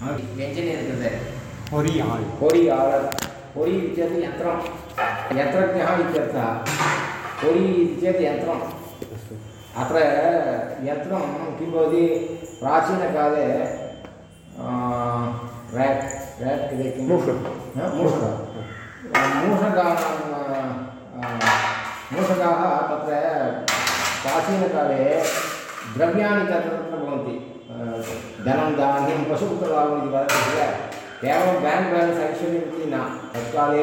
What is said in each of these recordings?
प्राचीन ಇದ್ದಾರೆ मूषका ಆಳ್ ಹೊರಿ ಆಳ ಹೊರಿ मूषक धनं धान्यं पशुपुत्रलाभम् इति वदति किल केवलं बेङ्क् बेलेन्स् ऐश्वर्यम् इति न, तत्काले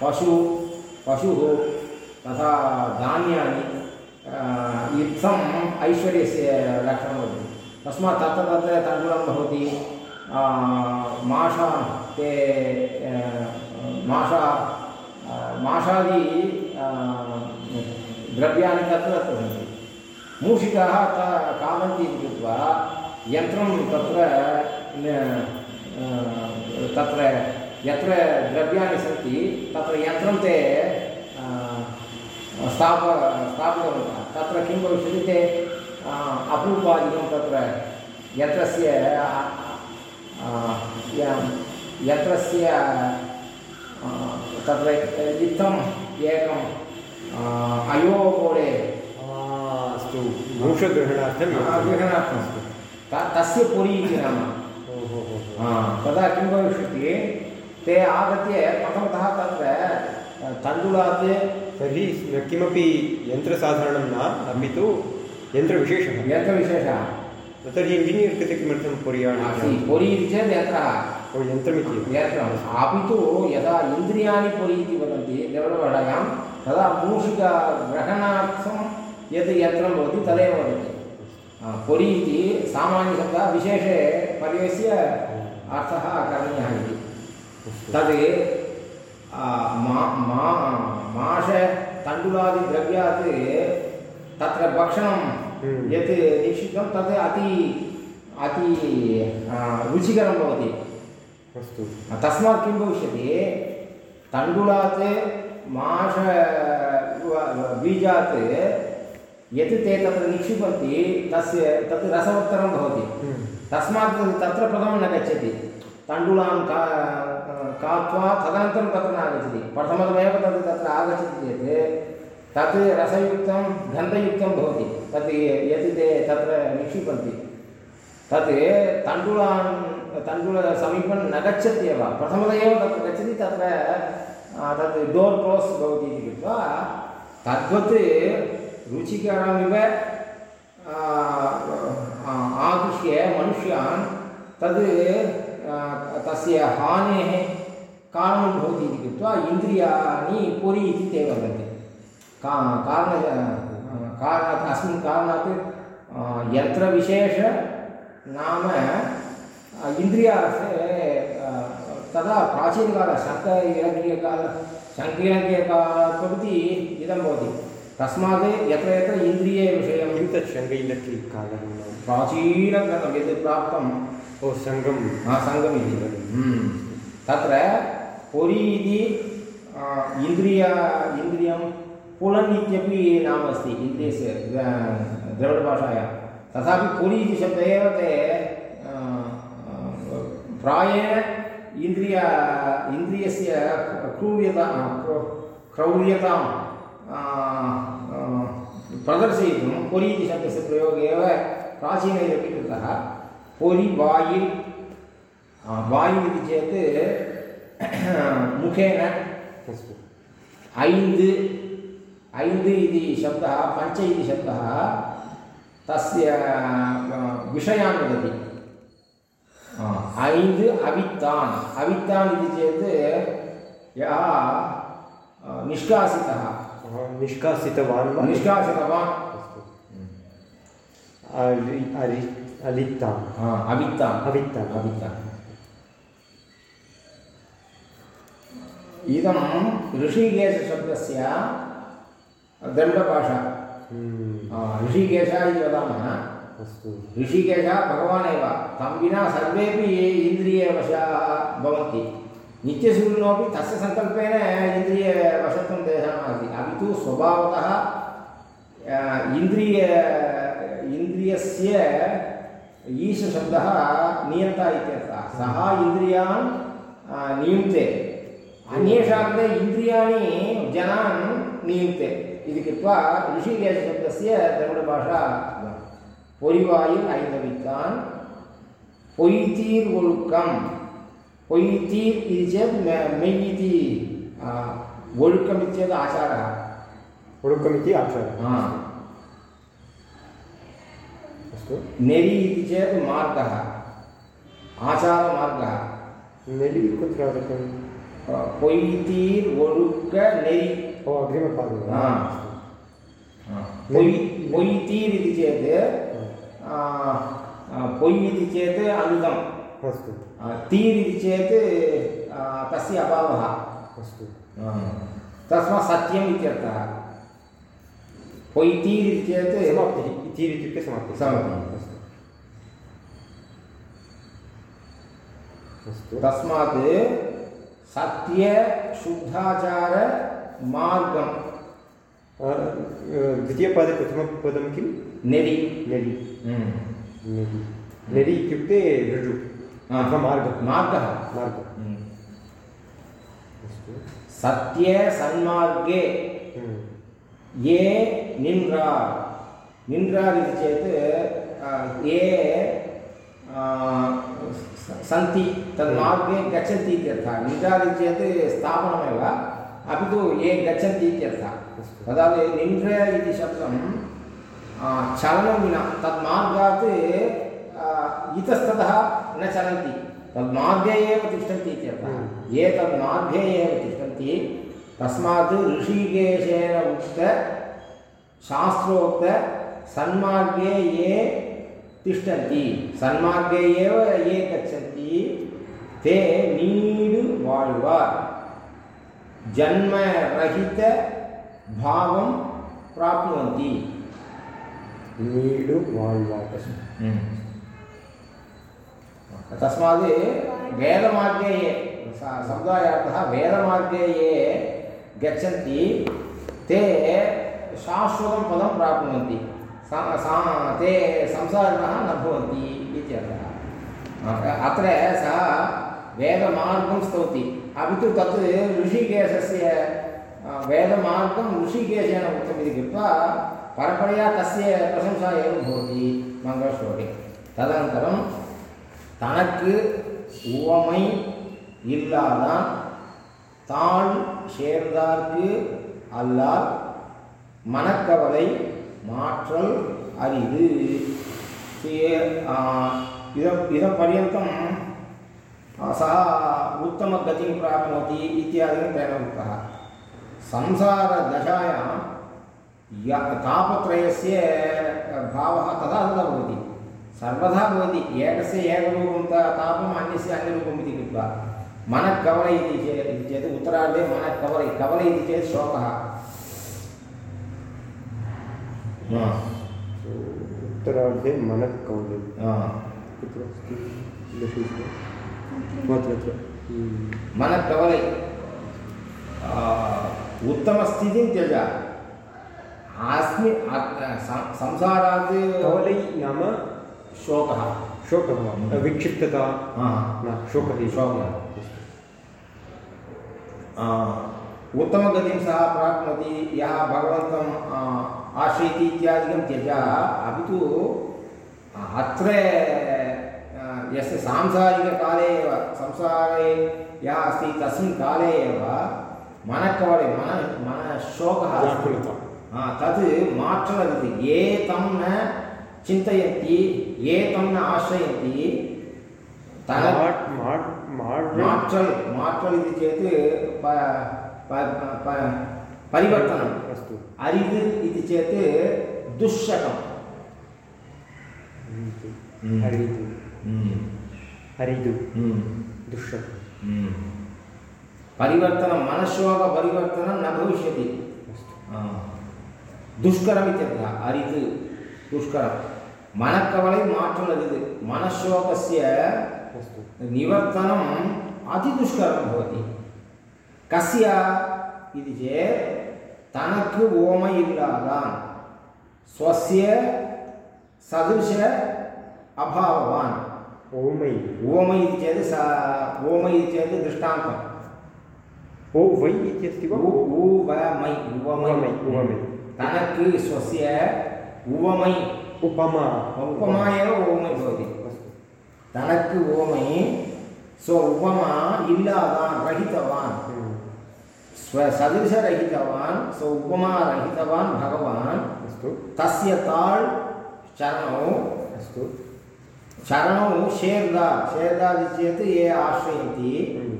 पशु, पशुः तथा धान्यानि इत्थम् ऐश्वर्यस्य लक्षणं भवति। तस्मात् तत्र तत्र तण्डुलं भवति माषा, ते माषा माषादि द्रव्याणि तत्र तत्र सन्ति मूषिकाः त खादन्ति इति कृत्वा यन्त्रं तत्र तत्र यत्र द्रव्याणि सन्ति तत्र यन्त्रं ते स्थाप स्थापितवन्तः। तत्र किं भविष्यति ते अपूपादिकं तत्र यन्त्रस्य यन्त्रस्य तत्र एकम् अयोगोडे अस्तु। मूषग्रहणार्थं गृहणार्थं त तस्य पुरी इति नाम। तदा किं भविष्यति? ते आगत्य प्रथमतः तत्र तण्डुलात् तर्हि किमपि यन्त्रसाधारणं न अपि तु यन्त्रविशेषः। यन्त्रविशेषः। तर्हि इञ्जिनियर् कृते किमर्थं आसीत्। पुरी इति चेत् यन्त्रः यन्त्रमिति। यन्त्रम् अपि तु यदा इन्द्रियाणि पुरी इति वदन्ति देवलभाषायां तदा मूषिकग्रहणार्थं यत् यन्त्रं भवति तदेव वदति पुरी इति सामान्यशब्दः विशेषे पर्यस्य अर्थः करणीयः इति। तद् मा मा माष तण्डुलादिद्रव्यात् तत्र भक्षणं हम्म। यत् निक्षिप्तं तत् अति अति रुचिकरं भवति। अस्तु। तस्मात् किं भविष्यति? तण्डुलात् माष बीजात् यत् ते तत्र निक्षिपन्ति तस्य तत् रसवत्तरं भवति। हम्म। तस्मात् तत्र प्रथमं न गच्छति। तण्डुलान् का खाद्वा तदनन्तरं तत्र न आगच्छति। प्रथमतमेव तत् तत्र आगच्छति चेत् तत् रसयुक्तं गन्धयुक्तं भवति। तत् यत् ते तत्र निक्षिपन्ति तत् तण्डुलान् तण्डुलसमीपं न गच्छत्येव प्रथमतः एव तत्र गच्छति तत्र तत् डोर् क्लोस् भवति इति कृत्वा तद्वत् रुचिकरमिव आकृष्य मनुष्यान् तद् तस्य हानेः कारणं भवति इति कृत्वा इन्द्रियाणि पुरी इति ते वदन्ति। का, कारण कारणात् अस्मिन् कारणात् यन्त्रविशेष नाम इन्द्रियार्थे तदा प्राचीनकाल शङ्करइलङ्कीयकाल शङ्करइलङ्कीयकालात् प्रभृति इदं भवति। तस्मात् यत्र यत्र इन्द्रियविषयं किं तत् शङ्गैलक्की कालः नाम? प्राचीनग्रन्थं यद् प्राप्तं ओ सङ्गम् हा, सङ्गम् इति हम्म। तत्र पुरी इति इन्द्रिय इन्द्रियं पुलन् इत्यपि नाम अस्ति इन्द्रियस्य द्र- द्रविडभाषायां तथापि पुरी इति शब्दः एव ते प्रायेण इन्द्रिय इन्द्रियस्य क्रूर्यता क्रो- क्रौर्यतां आ, आ, प्रदर्शयितुं पुरी इति शब्दस्य प्रयोगः एव प्राचीनैरपि कृतः पुरी वायि वायु इति चेत् मुखेन ऐन्द् ऐन्द् इति शब्दः पञ्च इति शब्दः तस्य विषयान् वदति ऐन्द् अवित्तान् अवित्तान् इति चेत् यः निष्कासितः निष्कासितवान् वा? निष्कासितवान्। अलि अलित्ताम् आ, अवित्तान्। अवित्ताम् इदं ऋषिकेशशब्दस्य दण्डभाषा हम्म, ऋषिकेश इति वदामः। अस्तु। ऋषिकेशः भगवान् एव तं विना सर्वेपि इन्द्रियवशाः भवन्ति। नित्यसूरिणोपि तस्य सङ्कल्पेन इन्द्रियवशत्वं तेषां तु स्वभावतः आ, इन्द्रिय इन्द्रियस्य ईशशब्दः नियन्ता इत्यर्थः सः इन्द्रियान् आ, नियुङ्क्ते अन्येषां कृते इन्द्रियाणि जनान् नियुङ्क्ते इति कृत्वा ऋषिकेशशब्दस्य द्रविडभाषा பொறிவாயில் ஐந்தவித்தான் பொய்தீர் ஒழுக்கம் பொய்தீர் இது चेत् मेय् इति ஒழுக்கம் इति चेत् आचारः ओळुकमिति आचारः हा अस्तु नेरि इति चेत् मार्गः आचारमार्गः नेलि कुत्र आगतं பொய்தீர் ஒழுக்க நெறி ओ अग्रिमपादे वा? हा। பொய் பொய்தீர் इति चेत् आ, आ, பொய் इति चेत् अनुदम् अस्तु तीर् इति चेत् आ, तस्य अभावः अस्तु तस्मात् सत्यम् इत्यर्थः பொய்தீர் इति चेत् समाप्तिः इति इत्युक्ते समाप्तिः समाप्तिः। अस्तु अस्तु तस्मात् सत्य शुद्धाचार मार्गं अ, द्वितीयपादे प्रथमपदं किं नेरि हम्म। नेलि नेलि इत्युक्ते ऋजु हा। अथवा मार्गः मार्गः मार्गः हम्म। अस्तु सत्ये सन्मार्गे हम्म। ये निन्रार् निन्रार् इति ये सन्ति, तन्मार्गे गच्छन्ति इत्यर्थः निन्रार् इति चेत् स्थापनमेव, अपि तु ये गच्छन्ति इत्यर्थः तदापि निन्र इति शब्दं चलनं विना, तन्मार्गात् इतस्ततः न चलन्ति। तन्मार्गे एव तिष्ठन्ति इत्यर्थः। ये तन्मार्गे एव तिष्ठन्ति तस्मात् ऋषिकेशेन उक्त शास्त्रोक्त सन्मार्गे ये तिष्ठन्ति। सन्मार्गे एव ये गच्छन्ति ते नीडु वाळ्वार् जन्मरहितभावं प्राप्नुवन्ति। नीडु वाळ्वार् हम्म। तस्मात् वेदमार्गे ये समुदायार्थः वेदमार्गे ये गच्छन्ति ते शाश्वतं पदं प्राप्नुवन्ति सा सा ते संसारिणः न भवन्ति इत्यर्थः अ- अत्र सः वेदमार्गं स्तौति अपि तु तत् ऋषिकेशस्य अ, वेदमार्गं ऋषिकेशेन उक्तम् इति कृत्वा परपरया तस्य प्रशंसा एव भवति मङ्गलश्लोके तदनन्तरं தனக்கு உவமை இல்லாதான் தாழ் சேர்ந்தார்க்கு அல்லால் மனக்கவலை மாற்றல் அரிது சே- आ, इदं इदं पर्यन्तं आ, सः उत्तमगतिं प्राप्नोति इत्यादिकं तेन उक्तः संसारदशायां य तापत्रयस्य भावः तथा तथा भवति सर्वदा भवति एकस्य एकरूपं ता तापम् अन्यस्य अन्यरूपम् इति कृत्वा मनःकवल इति चेत् चेत् उत्तरार्धे मनःकवल कवल इति चेत् शोकः हा, उत्तरार्धे मनः हा। कुत्र अस्ति। अत्र। हम्म। मनःकवलै आ, उत्तमस्थितिं त्यज। अस्मि अ- संसारात् कवलै नाम? शोकः शोकः वा विक्षिप्तता। हा। न शोकः शोकः उत्तमगतिं सः प्राप्नोति यः भगवन्तम् आश्रयति इत्यादिकं त्यज अपि तु अत्र यस्य सांसारिककाले एव संसारे यः अस्ति तस्मिन् काले एव मनःकवले मन मनशोकः तत् माற்றलभते ये तं न चिन्तयन्ति ये तं न आश्रयन्ति मार्ट्रल् मार्ट्रल् इति चेत् परिवर्तनम् अस्तु अरिद् इति चेत् दुःशकम् हरिदु हरिदु दुःशकं परिवर्तनं मनश्शोकपरिवर्तनं न भविष्यति दुष्करम् इत्यर्थः अरिद् दुष्करं मनकवलै माற்றम् अरिद् मनश्शोकस्य अस्तु। निवर्तनम् अतिदुष्करं भवति। कस्य इति चेत् तनक्कु ओम इल्लादान् स्वस्य सदृश अभाववान्। ओमै ओम इति चेत् स ओम इति चेत् दृष्टान्तम्। ओ वै इति अस्ति वा ऊ उवमै उवमै तनक्कु स्वस्य उवमै उपमा। उपमा एव ओमै भवति। தனக்கு ஓமை ஸோ உபமா இல்லாதான் ரஹிதவான் हम्म, ஸ்வ சதிருஷ ரஹிதவான் ஸோ உபமா ரஹிதவான் பகவான் अस्तु தஸ்ய தாள் चरणौ अस्तु चरणौ शेर्दार् शेर्दार् इति चेत् ये आश्रयन्ति हम्म,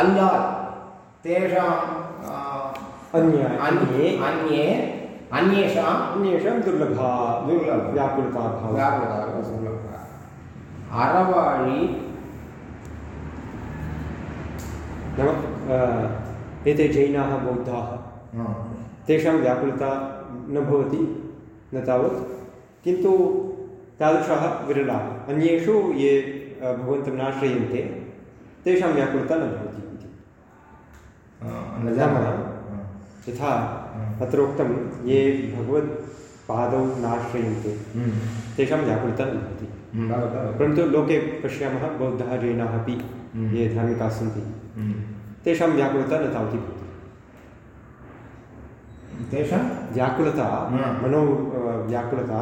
अल्लाल् तेषां आ, अन्य अन्ये अन्ये अन्ये अन्येषां अन्येषां दुर्लभा दुर्लभः व्याकुलताभावः व्याकुलता अरवाळि नाम एते जैनाः बौद्धाः। तेषां व्याकुलता न भवति न तावत्। किन्तु तादृशाः विरलाः। अन्येषु ये भगवन्तं नाश्रयन्ते तेषां व्याकुलता न भवति इति। यथा। अत्र उक्तं ये भगवत्पादौ नाश्रयन्ते हम्म, तेषां व्याकुलता न भवति। परन्तु लोके पश्यामः बौद्धाः जैनाः अपि हम्म। ये धार्मिकाः सन्ति हम्म। तेषां व्याकुलता न तावती भवति। तेषां? व्याकुलता। मनो व्याकुलता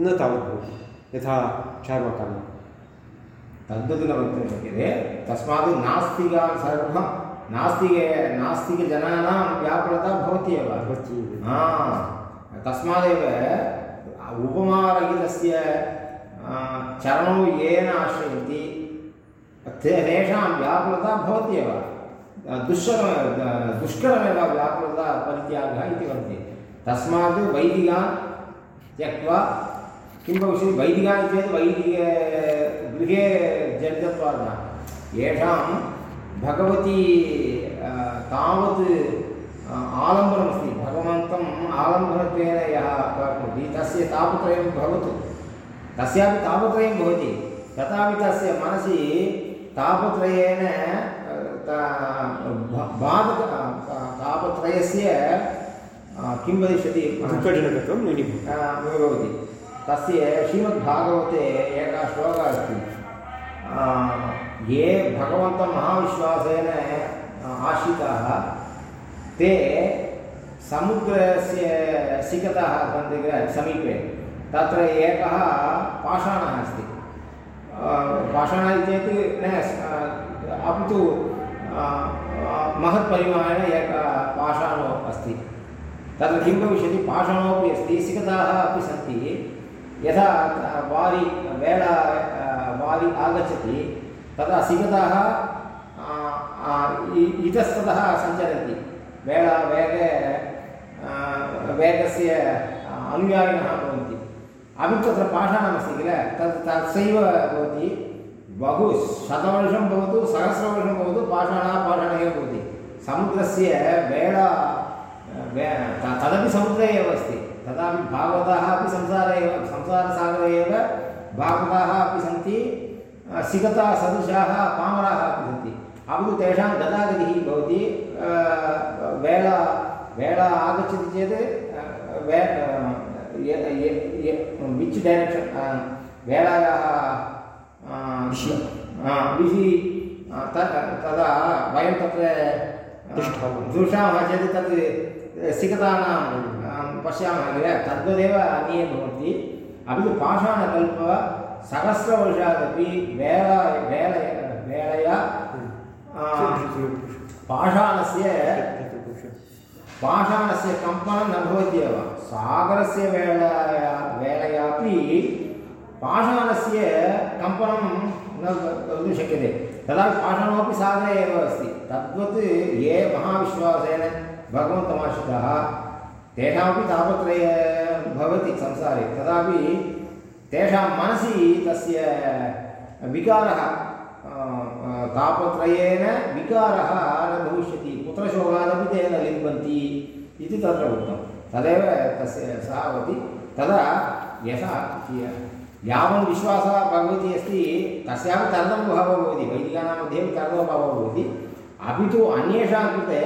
न तावत् भवति यथा चार्वाकानां तद्वत् न वक्तुं शक्यते। तस्मात् नास्तिकान् सर्वं नास्तिके नास्तिकजनानां व्याकुलता भवति एव तस्मादेव उपमारहितस्य चरणौ येन आश्रयन्ति। तेषां व्याकुलता भवति एव। दुष्करमेव दुष्करमेव व्याकुलता परित्यागः इति वदति। तस्मात् वैदिकान् त्यक्त्वा, किं भविष्यति? वैदिकानि चेत् वैदिके, गृहे न। येषां भगवती तावत् आलम्बनमस्ति। भगवन्तम् आलम्बनत्वेन यः प्राप्नोति। तस्य तापत्रयं भवतु। तस्यापि तापत्रयं भवति। तथापि तस्य मनसि तापत्रयेन अ, ता- ब- बाधक तापत्रयस्य किं वदिष्यति? दुःखजनकत्वं भवति। तस्य श्रीमद्भागवते एकः श्लोकः अस्ति। ये भगवन्तं महाविश्वासेन अ, आश्रिताः ते समुद्रस्य सन्ति किल समीपे। तत्र एकः पाषाणः अस्ति। पाषाणः चेत् न अपि तु महत्परिमाणेन एकः पाषाणो अस्ति। तत्र किं भविष्यति? पाषाणोपि अस्ति शिखताः अपि सन्ति। यथा वारि, वेला वारि आगच्छति तदा इ- इतस्ततः सञ्चरन्ति। वेला, वेगे वेगस्य अ, अनुयायिनः भवन्ति। अपि तत्र पाषाणमस्ति किल? तत् तत्सैव भवति। बहु शतवर्षं भवतु सहस्रवर्षं भवतु पाषाणः पाषाणः एव भवति। समुद्रस्य वेळा तदपि समुद्रे एव अस्ति। तथापि भागवताः अपि संसारे एव संसारसागरे एव भागवताः अपि सन्ति सिगतासदृशाः पामराः अपि सन्ति। अपि तु तेषां गदागतिः भवति वेला वेला आगच्छति चेत् वे विच् डैरेक्षन् अ, त- तदा वयं तत्र दृशामः चेत् तत् सिकतानां पश्यामः किल? तद्वदेव अन्ये भवन्ति। अपि तु पाषाणकल्प सहस्रवर्षादपि वेला वेल वेलया अ, पाषाणस्य पाषाणस्य कम्पनं न भवत्येव सागरस्य वेलया वेलयापि पाषाणस्य कम्पनं न भवितुं शक्यते तदापि पाषाणमपि सागरे एव अस्ति तद्वत् ये महाविश्वासेन भगवन्तमाश्रिताः तेषामपि तापत्रय भवति संसारे तदापि तेषां मनसि तस्य विकारः तापत्रयेन विकारः न भविष्यति पुत्रशोकादपि ते न लिम्बन्ति इति तत्र उक्तं। तदेव तस्य सा भवति। तदा यथा यावन् विश्वासः भगवती अस्ति, तस्यापि तर्कभावः भवति वैदिकानां मध्ये अपि तर्कभावः भवति अपि तु अन्येषां कृते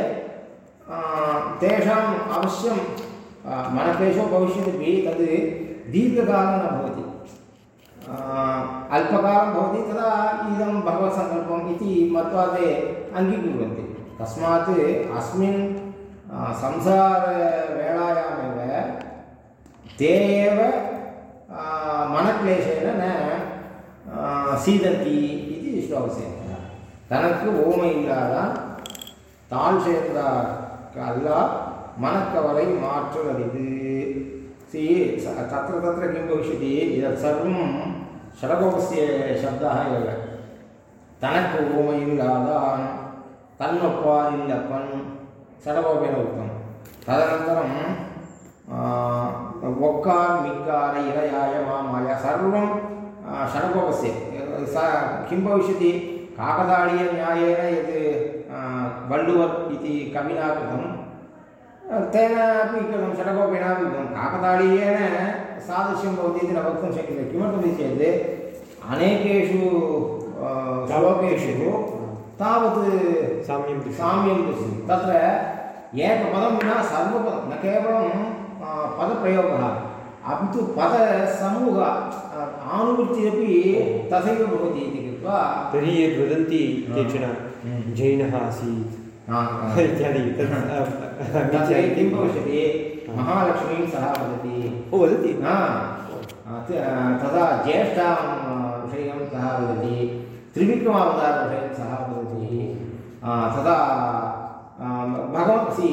तेषाम् अवश्यं मनक्लेशो भविष्यति तद् दीर्घकालं न भवति। अल्पकालं भवति, तदा इदं भगवत्सङ्कल्पम् इति मत्वा ते अङ्गीकुर्वन्ति। तस्मात् अस्मिन् संसारवेलायामेव ते एव मनक्लेशेन न सीदन्ति इति श्लोकस्य தனக்கு ஓமை இல்லாதான் தாழ் சேர்ந்தார் அல்லா மனக்கவலை மாற்றுவரிது சி தத்திர தத்திர கிம் பவிஷ்யதி இதத் சர்வம் ஷடகோபஸ்ய சப்தாக ஏவ தனக்கு ஓமை இல்லாதான் कल्लप्पादिल्लपन् षडवपेन उक्तं तदनन्तरं वक्कार् मिक्कार इरयाय मामाय सर्वं षडकोपस्य सा, किं भविष्यति? काकदाडीयन्यायेन यत् बल्लुवर् इति कविना कृतं, तेन अपि कृतं षडकोपेनापि कृतं। काकदाडीयेन सादृश्यं भवति इति न वक्तुं शक्यते। किमर्थमिति चेत्, अनेकेषु श्लोकेषु तावत् साम्यं साम्यं दृश्यते तत्र एकपदं विना सर्वपदं न केवलं पदप्रयोगः। अपि तु पदसमूह आनुवृत्तिरपि तथैव भवति इति कृत्वा तर्हि यद् वदन्ति केचन हम्म। जैनः आसीत्। इत्यादि। किं भविष्यति? महालक्ष्मीं सः वदति। ओ वदति? तदा ज्येष्ठां विषयं सः वदति। त्रिविक्रमावतारविषयं सः वदति तदा भगवन्सि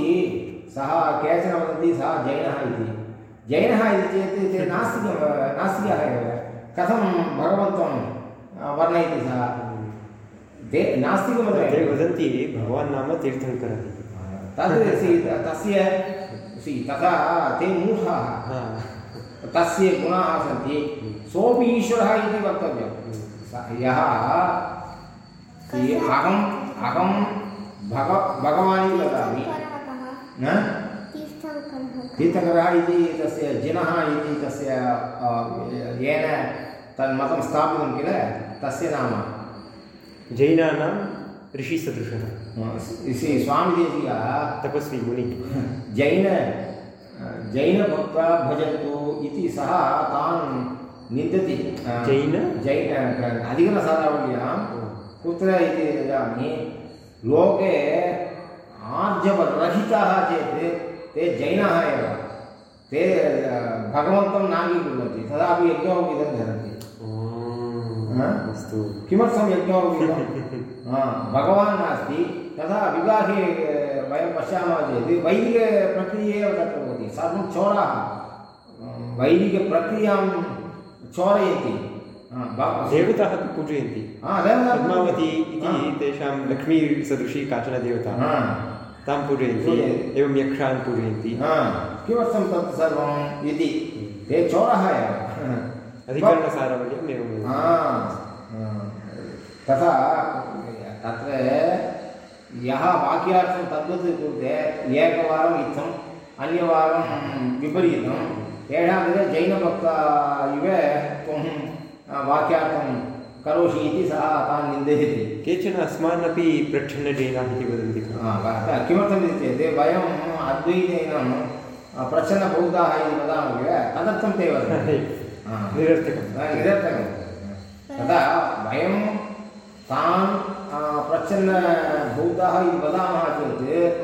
सः केचन वदन्ति सः जैनः इति। जैनः इति चेत् ते नास्तिक नास्तिकः एव। कथं भगवन्तं वर्णयति सः? ते ते नास्तिकमतमेव वदन्ति भगवान् नाम तीर्थङ्करः। तद् तस्य सि तथा ते मूढाः। तस्य गुणाः सन्ति। सोऽपि ईश्वरः इति वक्तव्यं यः अहम् अहं भग भगवान् इति वदामि। न? तीर्थङ्करः इति तस्य जिनः इति तस्य येन तन्मतं स्थापितं किल? तस्य नाम? जैनानां ऋषिसदृशः। स्वामिदेशीयः तपस्वी मुनिः। जैन जैनभक्ता भजन्तु इति सः तान् निन्दति जैन? जैन अधिकरसारावल्यां कुत्र इति वदामि लोके आर्जवरहिताः चेत् ते जैनाः एव ते भगवन्तं नाङ्गीकुर्वन्ति तदापि यज्ञोपवीतं धरन्ति हा? अस्तु किमर्थं यज्ञोपवीतं हा, भगवान् नास्ति तदा विवाहे वयं पश्यामः चेत् वैदिकप्रक्रिया एव तत्र भवति सर्वं चोराः वैदिकप्रक्रियाँ चोरयन्ति ब- देवताः अपि पूजयन्ति। पद्मावती इति तेषां लक्ष्मीसदृशी काचन देवता। तां पूजयन्ति। एवं यक्षान् पूजयन्ति। किमर्थं तत् सर्वम् इति? ते चोरः एव। अधिकरणसारवल्यम् एवमेव। तथा तत्र यः वाक्यार्थं तद्वत् कुरुते एकवारम् इत्थम् अन्यवारं विपरीतं तेषां कृते जैनभक्ता इव त्वं वाक्यार्थं करोषि इति सः तान् निन्दयति केचन अस्मान् अपि प्रच्छन्नजैनाः इति वदन्ति किमर्थमिति चेत् वयम् अद्वैतेन प्रच्छन्नबौद्धाः इति वदामः किल? तदर्थं ते वदन्ति। निरर्थकं निरर्थकं तदा वयं तान् प्रच्छन्नबौद्धाः इति वदामः चेत्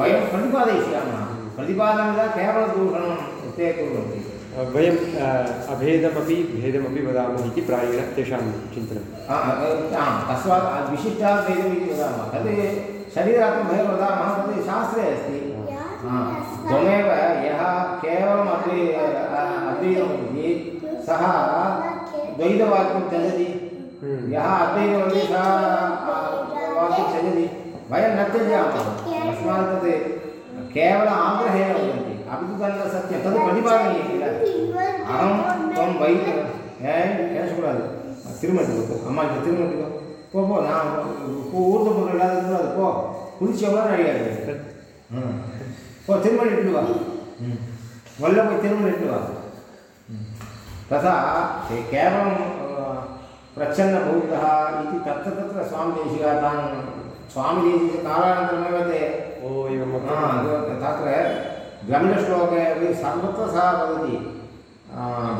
वयं प्रतिपादयिष्यामः। प्रतिपादनं केवलदूषणं ते कुर्वन्ति वयम् अभेदमपि भेदमपि वदामः इति प्रायेण तेषां चिन्तनं तस्मात् विशिष्टाद्वैतम् इति वदामः। तद् शरीरात्मभेदं वदामः तद् शास्त्रे अस्ति। त्वमेव यः केवलम् अद्वै अद्वैतं वदति सः द्वैतवाक्यं त्यजति। हम्म। यः अद्वैतवदति सः वाक्यं त्यजति। वयं न त्यजामः अस्माकं तद् केवल आग्रहेण वदन्ति। అభిగంగా సత్యం తను పనిభాగం అహం త్వం వై ఏసకూడదు తిరుమతిలో అమ్మాయి తిరుమతిలో పో పో నా ఊరితో పో వెళ్ళాలి పో కులిచి ఎవరని అడిగారు పో తిరుమల ఇట్టువా వల్ల పోయి తిరుమల ఇట్టువా తథా కేవలం ప్రచ్ఛన్న బౌద్ధ ఇది తత్ర తత్ర స్వామిదేశిగా తాను స్వామిదేశి కాలానంతరమేవ తాత్ర ग्रन्थश्लोके अपि सर्वत्र सः वदति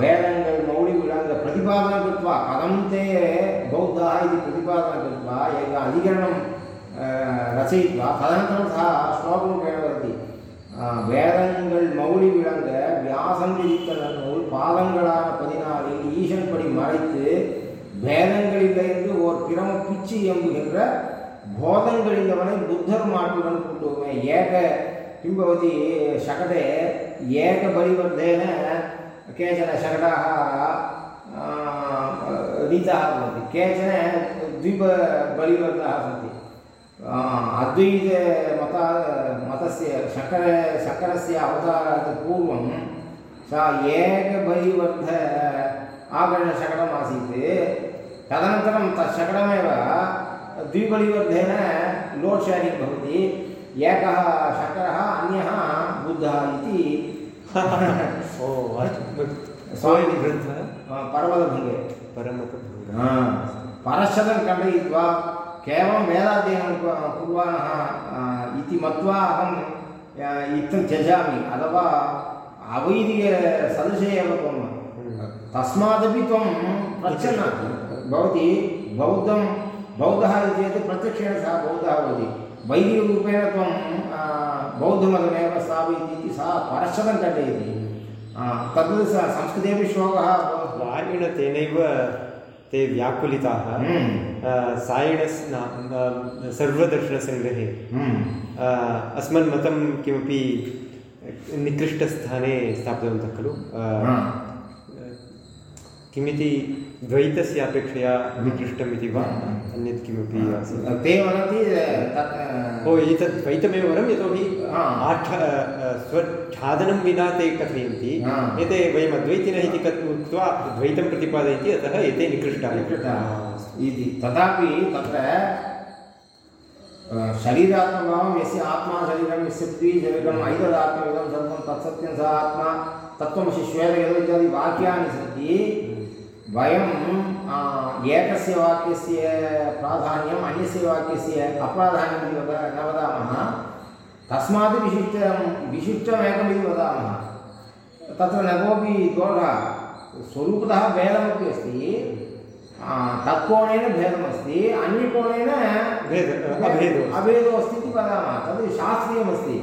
वेदङ्गल् मौलिविडाङ्ग प्रतिपादनं कृत्वा कथं ते बौद्धाः इति प्रतिपादनं कृत्वा एक अधिकरणं रचयित्वा तदनन्तरं सः श्लोकरूपेण वदति? வேதங்கள் மௌலி விளங்க வியாசம் விதித்த நன்னூல் பாதங்களான பதினாலில் ஈசன்படி மறைத்து வேதங்களிலிருந்து ஓர் கிரம பிச்சு எம்புகின்ற போதங்களிந்தவனை புத்தர் மாட்டுடன் கூட்டுவோமே ஏக किं भवति शकटे एकबलिवर्धेन केचन शकटाः नीताः भवन्ति। केचन द्विबलिवर्धाः सन्ति। अद्वैतमत, मतस्य शकर, शकरस्य अवतारात् पूर्वं सा एकबलिवर्ध आकर्षशकटम् आसीत् तदनन्तरं तत् शकटमेव द्विबलिवर्धेन लोड् शेरिङ्ग् भवति। एकः शकरः अन्यः बुद्धः इति। ओ स्वामी ग्रन्थः पर्वतभङ्गे परमतभङ्गः परशतं खण्डयित्वा केवलं वेदाध्ययनं कुर्वाणः इति मत्वा अहं इत्थं त्यजामि। अथवा अवैदिकसदृशे एव त्वं। तस्मादपि त्वं पृच्छन् भवति बौद्धं बौद्धः इति चेत् प्रत्यक्षेण सः बौद्धः भवति। वैदिकरूपेण त्वं बौद्धमतमेव स्थापयति इति सः परश्चतं खण्डयति तद् स- संस्कृतेपि श्लोकः भवति। तेनैव ते व्याकुलिताः. हम्म, सायणस् सर्वदर्शनसङ्ग्रहे. हम्म, अस्मन्मतं किमपि निकृष्टस्थाने स्थापितवन्तः खलु। किमिति द्वैतस्य अपेक्षया निकृष्टम् इति वा? अन्यत् किमपि आसीत्। ते वदन्ति ओ एतत् द्वैतमेव वरं यतोहि। आठ स्वच्छादनं विना ते कथयन्ति। एते वयम् अद्वैतिनः इति कथ् उक्त्वा द्वैतं प्रतिपादयन्ति अतः एते निकृष्टाः। निकृष्टः। इति तथापि तत्र शरीरात्मभावं यस्य आत्मा शरीरं यस्य पृथ्वी शरीरम् ऐतदात्मविदं सर्वं तत्सत्यं स आत्मा तत्त्वमसि श्वेतयतो इत्यादि वाक्यानि सन्ति। वयं अ, एकस्य वाक्यस्य प्राधान्यम् अन्यस्य वाक्यस्य अप्राधान्यम् इति वद न वदामः। तस्मात् विशिष्टं विशिष्टमेकमिति वदामः। तत्र न कोऽपि दोषः स्वरूपतः भेदमपि अस्ति तत्कोणेन भेदमस्ति अन्यकोणेन भेद अभेदो अभेदो अस्ति इति वदामः। तद् शास्त्रीयमस्ति।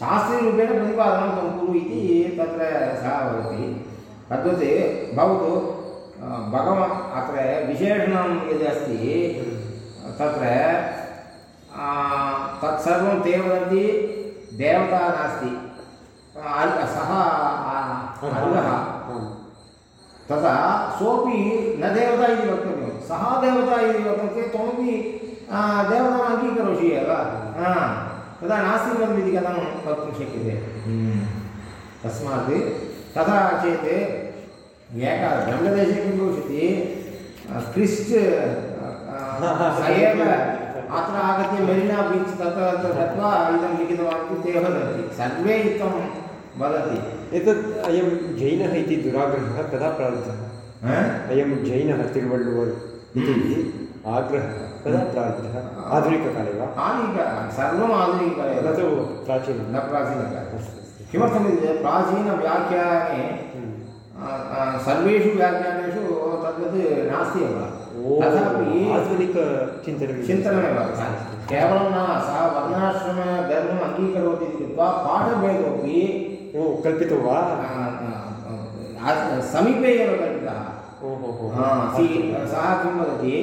शास्त्रीयरूपेण प्रतिपादनं त्वं कुरु इति तत्र सः वदति। तद्वत् भवतु भगवान् अत्र विशेषणं यदि अस्ति तत्र तत्सर्वं ते वदन्ति देवता नास्ति। सः अल्लः। तथा सोऽपि न देवता इति वक्तव्यं। सः देवता इति वक्तुं चेत् त्वमपि देवताम् अङ्गीकरोषि एव। तदा नास्ति खलु इति कथं वक्तुं शक्यते? तस्मात् तथा चेत् एक ब्रह्मदेशे किं भविष्यति क्रिस्ट् स एव अत्र आगत्य मेरिना बीच् तत्र गत्वा इदं लिखितवान् इति ते वदन्ति सर्वे इत्थं वदति एतत् अयं जैनः इति दुराग्रहः कदा प्रारब्धः? अयं जैनः तिरुवळ्ळुवर् इति आग्रहः कदा प्रारब्धः आधुनिककाले वा आधुनिक सर्वम् आधुनिककाले न तु प्राचीनं न प्राचीनकाले किमर्थमिति प्राचीनव्याख्याने सर्वेषु व्याख्यानेषु तद्वत् नास्ति एव तथापि आधुनिकचिन्तनं चिन्तनमेव केवलं न सः वर्णाश्रमधर्मम् अङ्गीकरोति इति कृत्वा पाठभेदोपि ओ कल्पितो वा समीपे एव कल्पितः सि- किं वदति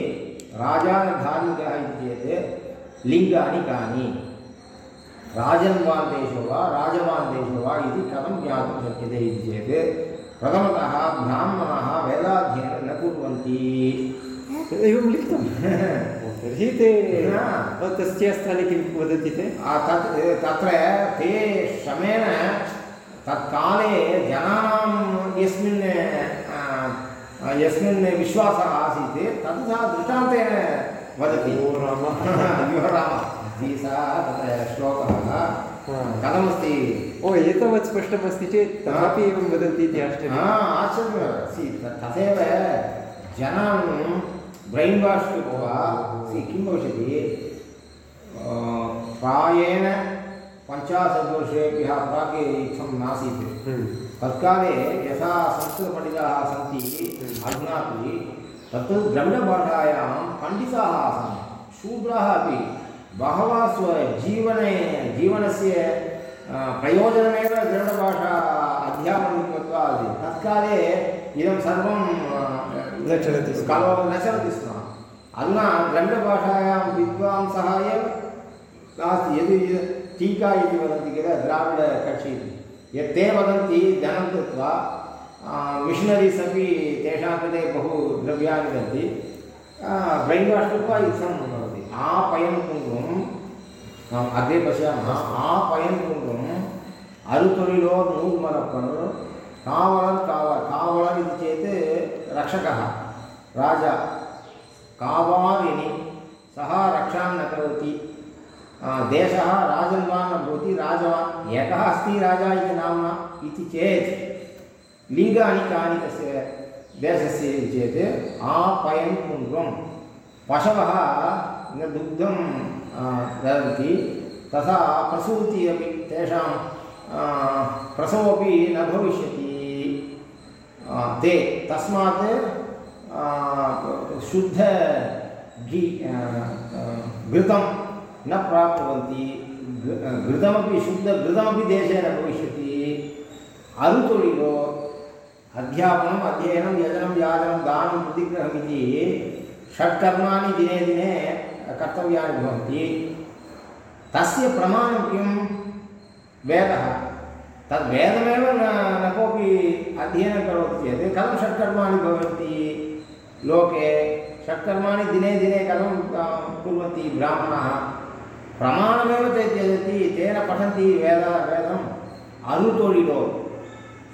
राजा न धार्मिकः इति चेत् लिङ्गानि कानि राजन्वान्तेषु वा राजवान्तेषु वा इति कथं ज्ञातुं शक्यते इति चेत् प्रथमतः ब्राह्मणाः वेदाध्ययनं न कुर्वन्ति। एवं लिखितं। तर्हि ते। तस्य स्थाने किं वदन्ति ते? तत् तत्र ते श्रमेण तत्काले जनानां यस्मिन् यस्मिन् विश्वासः आसीत् तत् सः दृष्टान्तेन वदति। ओ राम। विवरामः इति सः तत्र श्लोकः। कथमस्ति। ओ एतावत् स्पष्टमस्ति चेत् तथापि एवं वदन्ति इति हा, आश्चर्यम्। सि त- तथैव जनान् ब्रैन् वाश् कृत्वा सि किं भविष्यति? प्रायेण पञ्चाशत् वर्षेभ्यः प्राक् इत्थं नासीत्। हम्म, तत्काले यथा संस्कृतपण्डिताः सन्ति अधुनापि तत् द्रविडभाषायां पण्डिताः आसन् शूद्राः अपि। बहवः स्वजीवने जीवनस्य अ, प्रयोजनमेव द्रविडभाषा अध्यापनं कृत्वा आसीत्। तत्काले इदं सर्वं न चलति। कलो न चलति स्म। अधुना द्रविडभाषायां विद्वांसः एव नास्ति। यदि टीका इति वदन्ति किल द्राविडकक्षि यत् ते वदन्ति धनं दत्त्वा मिशनरीस् अपि तेषां कृते बहु द्रव्याणि दन्ति ब्रैन् वाश् कृत्वा इत्थं आपयं कुङ्गुम् நாம் அதே பசியாமல் ஆ பயன் கொண்டும் அருத்தொழிலோர் நூல்மரப்பன் காவலர் காவ காவலர் இது சேத் ரக்ஷக, ராஜா காவாரிணி சா ரக்ஷாं न करोति देशः राजन् वा न भवति राजवान् एकः अस्ति राजा इति नाम्ना इति चेत् लिङ्गानि कानि तस्य देशस्य चेत् आपयं कुङ्गं दुग्धं आ, ददन्ति तथा प्रसूतिः अपि तेषां प्रसवोपि न भविष्यति। ते तस्मात् शुद्ध घी घृतं न प्राप्नुवन्ति घृतमपि शुद्धघृतमपि देशे न भविष्यति। अरुतொழிलो अध्यापनम् अध्ययनं यजनं याजनं दानं प्रतिग्रहम् इति षट्कर्माणि दिने दिने कर्तव्यानि भवन्ति तस्य प्रमाणं किं वेदः। तद् न न कोऽपि अध्ययनं करोति चेत्, कथं षट्कर्माणि भवन्ति? लोके षट्कर्माणि दिने दिने कथं कुर्वन्ति ब्राह्मणाः? प्रमाणमेव ते त्यजति तेन पठन्ति वेद, वेदम्। अनुतोडिलो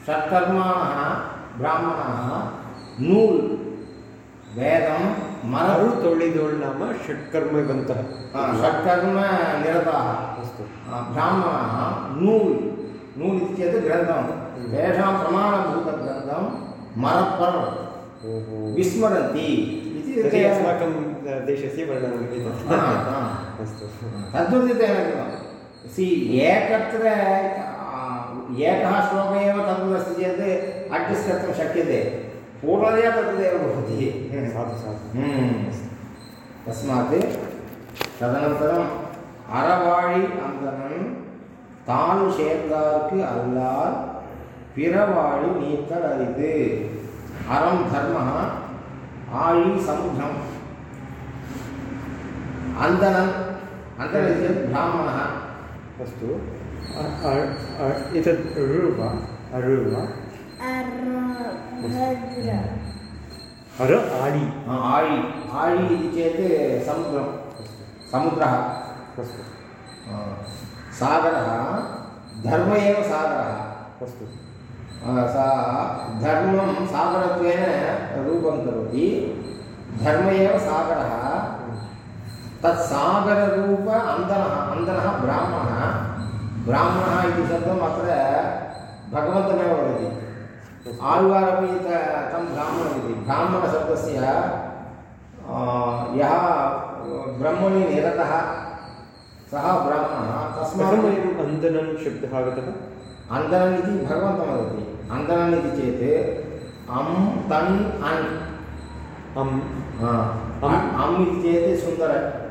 षट्कर्माणः, ब्राह्मणाः, नूल्। वेदं मर अरुतोळिदोळ् नाम षट्कर्म निरताः अस्तु ब्राह्मणाः नूल् नूल् इति चेत् ग्रन्थं तेषां प्रमाणभूतग्रन्थं मरपर् विस्मरन्ति इति अस्माकं देशस्य हा। अस्तु तद्वत् तेन कृतं सि एकत्र एकः श्लोकः एव तद्वदस्ति चेत् अड्जस्ट् कर्तुं शक्यते पूर्णतया तद्वदेव भवति साधु साधु हम्म। तस्मात् तदनन्तरम् அறவாழி அந்தணன் தான் சேர்ந்தார்க்கு அல்லால் பிறவாழி நீத்தல் அரிது அறம் தர்ம ஆழி சமுத்திரம் அந்தணன் அந்தணன் चेत् ब्राह्मणः अस्तु अ- अ- अ- एतत् ऋ वा अऋ वा भद्र अर आडि। आ, आळि आळि इति चेत् समुद्रं। समुद्रः अस्तु सागरः। धर्म एव सागरः। अस्तु आ, सा धर्मं सागरत्वेन रूपं करोति। धर्म एव सागरः। तत् सागररूप अन्दनः अन्दनः ब्राह्मणः। ब्राह्मणः इति शब्दम् अत्र भगवन्तमेव वदति। आழ்वारपि त- ब्राह्मणमिति ब्राह्मणशब्दस्य यः ब्रह्मणि निरतः सः ब्राह्मणः तस्मात् अन्दनं शब्दः आगतः? अन्दनम् इति भगवन्तं वदति। अन्दनम् इति चेत् अं तन् अन्। अम् अम्. अम् इति चेत् सुन्दर।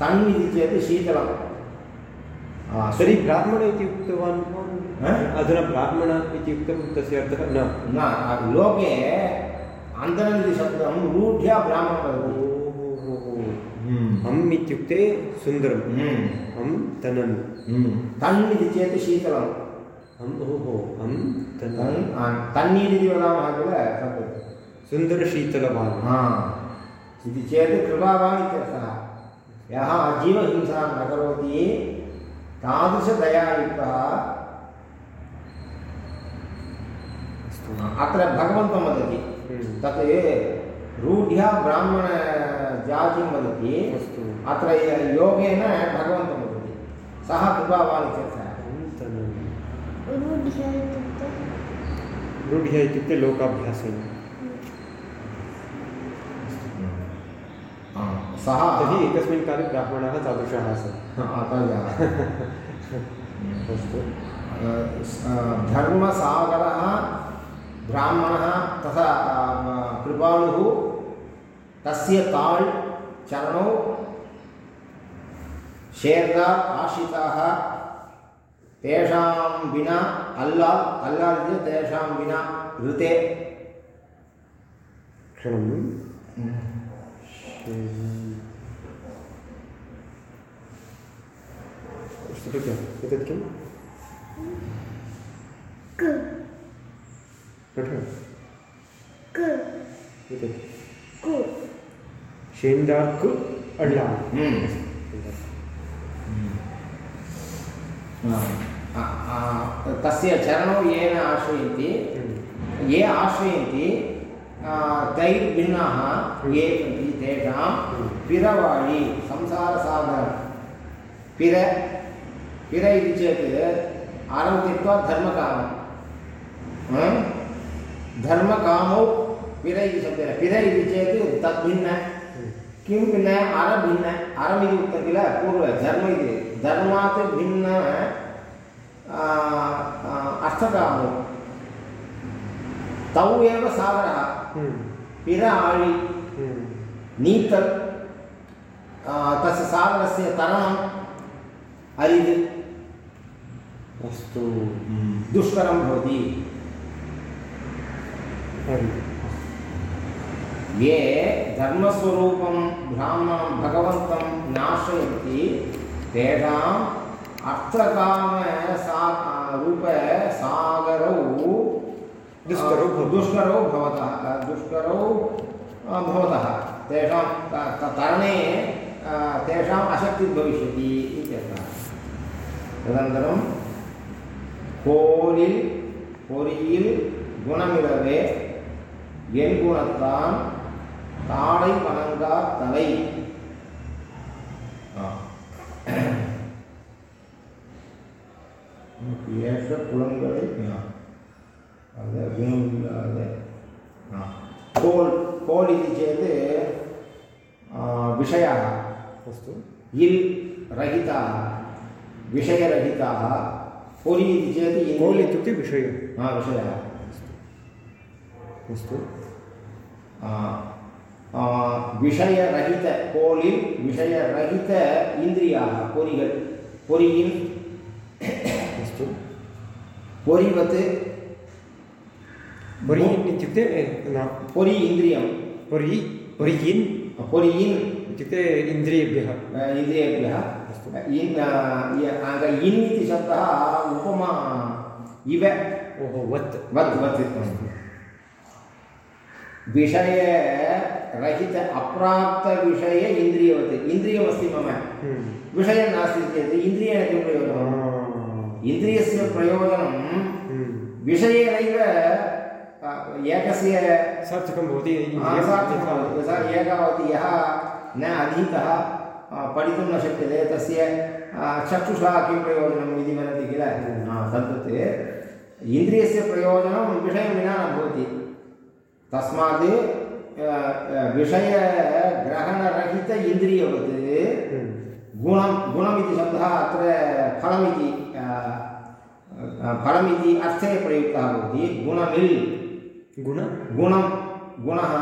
तन् इति चेत् शीतलं तर्हि ब्राह्मण इति उक्तवान्? अधुना ब्राह्मण इति उक्तं तस्य अर्थः न। न लोके अन्दनम् इति शब्दं रूढ्या ब्राह्मणं वदति। अम् इत्युक्ते सुन्दरम्। हम्म. तनन्। हम्म. तन् इति चेत् शीतलम्। अम् ओहो अं तन् तन्नीर् इति वदामः किल? तत् सुन्दरशीतलवान्। हा। इति चेत् कृपावान् इत्यर्थः। यः जीवहिंसां न करोति तादृशदयायुक्तः अत्र भगवन्तं वदति। तत् रूढ्या ब्राह्मणजातिं वदति अस्तु अत्र योगेन भगवन्तं वदति सः कृपावान् इत्यर्थः रूढ्य इत्युक्ते रूढ्य लोकाभ्यासेन सः तर्हि एकस्मिन् काले ब्राह्मणाः तादृशाः आसन् अस्तु धर्मसागरः ब्राह्मणः तथा कृपाणुः तस्य ताळ् चरणौ शेर्दार् आश्रिताः तेषां विना अल्लाल् अल्लाल् तेषां विना ऋते। क्षणं। एतत् किं क। पठ क। एतत् कु। शेन्डार्क् अड्ला अ, अ, तस्य चरणौ येन आश्रयन्ति। ये आश्रयन्ति तैर्भिन्नाः ये सन्ति तेषां पिरवाळि संसारसागरं पिर पिर इति चेत् आरं त्यक्त्वा धर्मकामं हा? धर्मकामौ पिर इति शब्देन पिर इति चेत् तद्भिन्न। किं भिन्न? अरभिन्न। अरमिति उक्तं किल? पूर्व धर्म इति। धर्मात् भिन्न अर्थकामौ। तौ एव सागरः। पिर आळि। नीतल्। आ, तस्य सागरस्य तरणम् अरिद्। अस्तु। दुष्करं भवति। ये धर्मस्वरूपं ब्राह्मणं भगवन्तं नाशयन्ति तेषाम् अर्थकामसा रूपसागरौ दुष्करौ दुष्करौ भवतः दुष्करौ भवतः। तेषां तरणे तेषाम् इत्यर्थः तदनन्तरं गुणमिलवे என் குணத்தான் தாடை வணங்கா தலை ஆ. உனக்கு ஏற்ற குலங்களை ஆ. அது குணமில்லாத ஆ. கோல் கோல் இது चेत् आ, विषयाः अस्तु इल् रहिताः विषयरहिताः पुरि इति चेत् इन्द्रिय- कोल् इत्युक्ते विषयः हा विषयः अस्तु விஷயரகித போலில் விஷயரகித இந்திரியாக பொறிகள் பொறியின் பொறிவத் பொறியின் इत्युक्ते பொறி இந்திரியம் பொறி பொறியின் பொறியின் इत्युक्ते इन्द्रियेभ्यः इन्द्रियेभ्यः इन् इन् इति शब्दः उपमा इव ओहो वत् वत् वत् विषयरहित अप्राप्तविषय इन्द्रियवत् इन्द्रियमस्ति मम। हम्म। विषयं नास्ति चेत् इन्द्रियेण किं प्रयोजनम् इन्द्रियस्य प्रयोजनं हम्म। विषयेनैव एकस्य सार्थकं भवति। आसार्थकं भवति। यथा एकावत् यः न अधीतः पठितुं न शक्यते तस्य चक्षुषा किं प्रयोजनम् इति वदति किल? तद्वत् इन्द्रियस्य प्रयोजनं विषयं विना न भवति। तस्मात् विषयग्रहणरहित इन्द्रियवत्। हम्म। गुणं गुणमिति शब्दः अत्र फलमिति फलमिति अर्थे प्रयुक्तः भवति। गुणमिल्। गुण? गुणं गुणः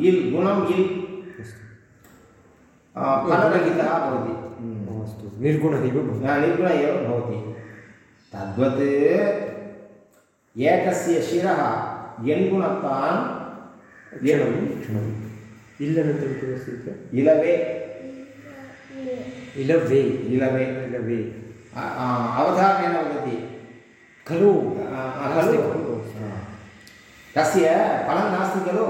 इल् गुणम् इल्। फलरहितः भवति। अस्तु। निर्गुणः इव निर्गुण एव भवति। तद्वत् एकस्य शिरः अ, अ, अवधानेन वदति खलु तस्य फलं नास्ति खलु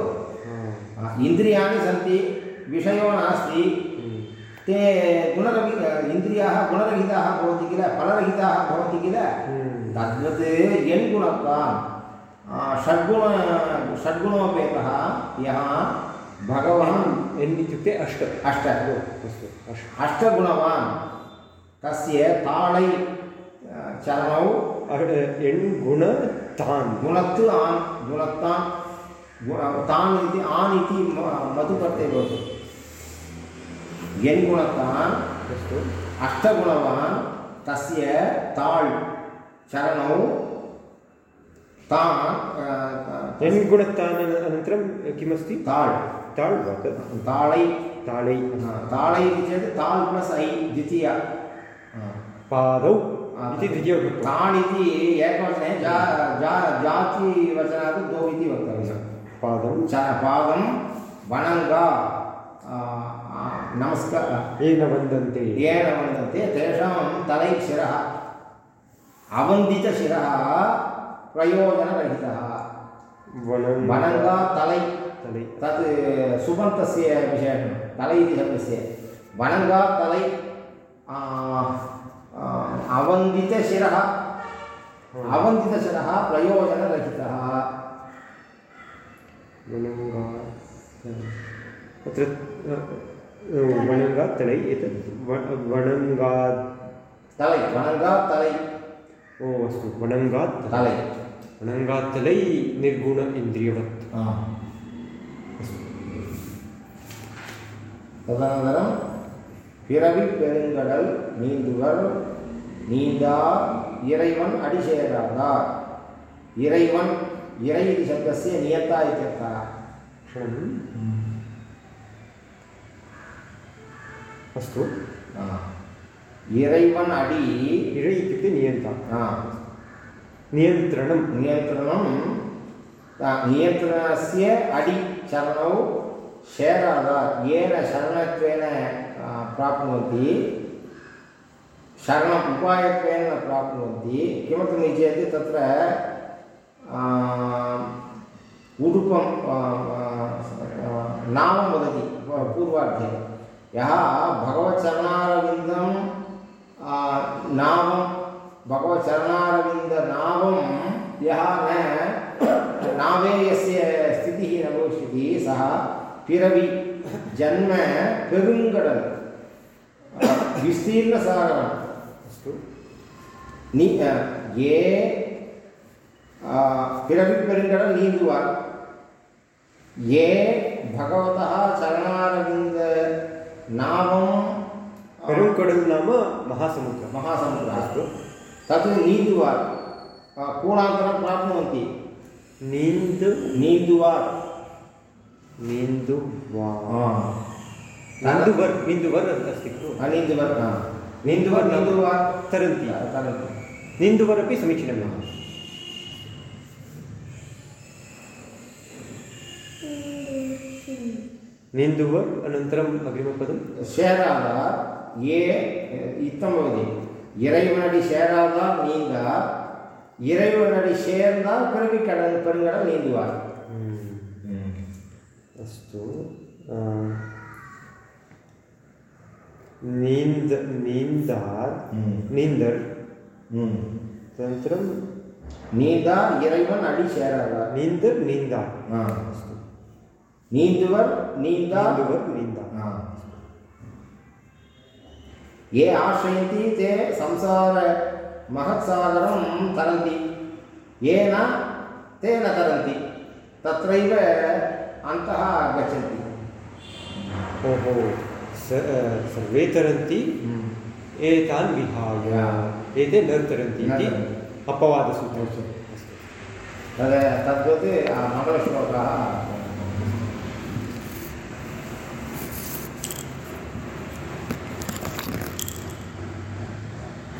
इन्द्रियाणि सन्ति विषयो नास्ति। ते गुणरहि इन्द्रियाः गुणरहिताः भवन्ति किल फलरहिताः भवन्ति किल। तद्वत् यङ्गुणत्वान् आ, षड्गुण षड्गुणोपेतः यः भगवान् एन् इत्युक्ते अष्ट अष्ट अस्तु अष्ट अष्टगुणवान् तस्य ताळै चरणौ एण् गुण तान् गुणत् आन् गुणत्तान् गुण तान् इति आन् इति मधुपर्ते भवति यङ्गुणत्तान् अस्तु अष्टगुणवान् तस्य ताळ् चरणौ तान् एन् गुणस्थान अनन्तरं किमस्ति? ताळ्। ताळ् ताळै। ताळै। ताळै इति चेत् ताळ् प्लस् ऐ द्वितीया। पादौ इति द्वितीयविभक्तौ ताण् इति एकवचने जा जा जातिवचनात् द्वौ इति वक्तव्यं पादं। च पादं वणङ्गा नमस्कार येन वन्दन्ते। येन वन्दन्ते। तेषां तलै शिरः अवन्दितशिरः। प्रयोजनरहितः। वणङ्गा तलै तलै। तत् सुबन्तस्य विशेषणं तलै इति शब्दस्य। वणङ्गा तलै आ, आ, अवन्दितशिरः। अवन्दितशिरः प्रयोजनरहितः। वणङ्गा अत्र वणङ्गा तलै। एतत्। वणङ्गा तलै वणङ्गा तलै। ओ अस्तु वणङ्गात् तलै वणङ्गात् तलै निर्गुण इन्द्रियवत् तदनन्तरं பிறவி பெருங்கடல் நீந்துவர் நீந்தா இறைவன் அடிசேராதா இறைவன் இறை இது சப்தசிய நியத்தா இத்தியர்த்தா அஸ்து ஆ இறைவன் அடி इरै इत्युक्ते नियन्ता ஆ, नियन्त्रणं नियन्त्रणं आ, नियन्त्रणस्य अडि चरणौ शेरादार् येन शरणत्वेन आ, प्राप्नुवन्ति शरणम् उपायत्वेन न प्राप्नुवन्ति किमर्थमिति चेत् तत्र आ, उडुपं आ, आ, नामं वदति प- पूर्वार्धे यः भगवच्चरणारविन्दं आ, नामं भगवच्चरणारविन्दनामं यः न नामे यस्य स्थितिः न भविष्यति सः पिरवि जन्म पेरुङ्गडल् विस्तीर्णसागरम् अस्तु நீ அஹ், ஏ அஹ், பிறவி பெருங்கடல் நீந்துவார் ஏ பகவதா சரணாரவிந்த நாமம் पेरुङ्कडु नाम महासमुद्रः महासमुद्रः अस्तु तत् नीन्दुवार् पूर्णान्तरं प्राप्नुवन्ति नीन्दु नीन्दुवार् नीन्दुवार् नीन्दुवर् नीन्दुवर् अस्ति खलु नीन्दुवर् नीन्दुवर् नीन्दुवार् तरन्ति तरन्ति अपि समीचीनं नीन्दुवर् अनन्तरम् अग्रिमपदं शेरावार् ஏ இத்தம் பகுதி இறைவனடி சேராதார் நீந்தார் இறைவனடி சேர்ந்தால் பிறவி கடல் பெருங்கடல் நீந்துவார் अस्तु अ, नीन्द नीन्दार् नीन्दर् तदनन्तरं நீந்தார் இறைவன் அடி சேராதார் नीन्दर् नीन्दार् ஆ. अस्तु நீந்துவர் நீந்தார் नीन्दुवर् नीन्दार् ஆ. ये आश्रयन्ति ते संसार महत्सागरं तरन्ति। ये न ते न तरन्ति तत्रैव अन्तः गच्छन्ति। ओहो सर्वे तरन्ति एतान् विहाय एते न तरन्ति इति अस्तु। तद् तद्वत् मङ्गलश्लोकाः।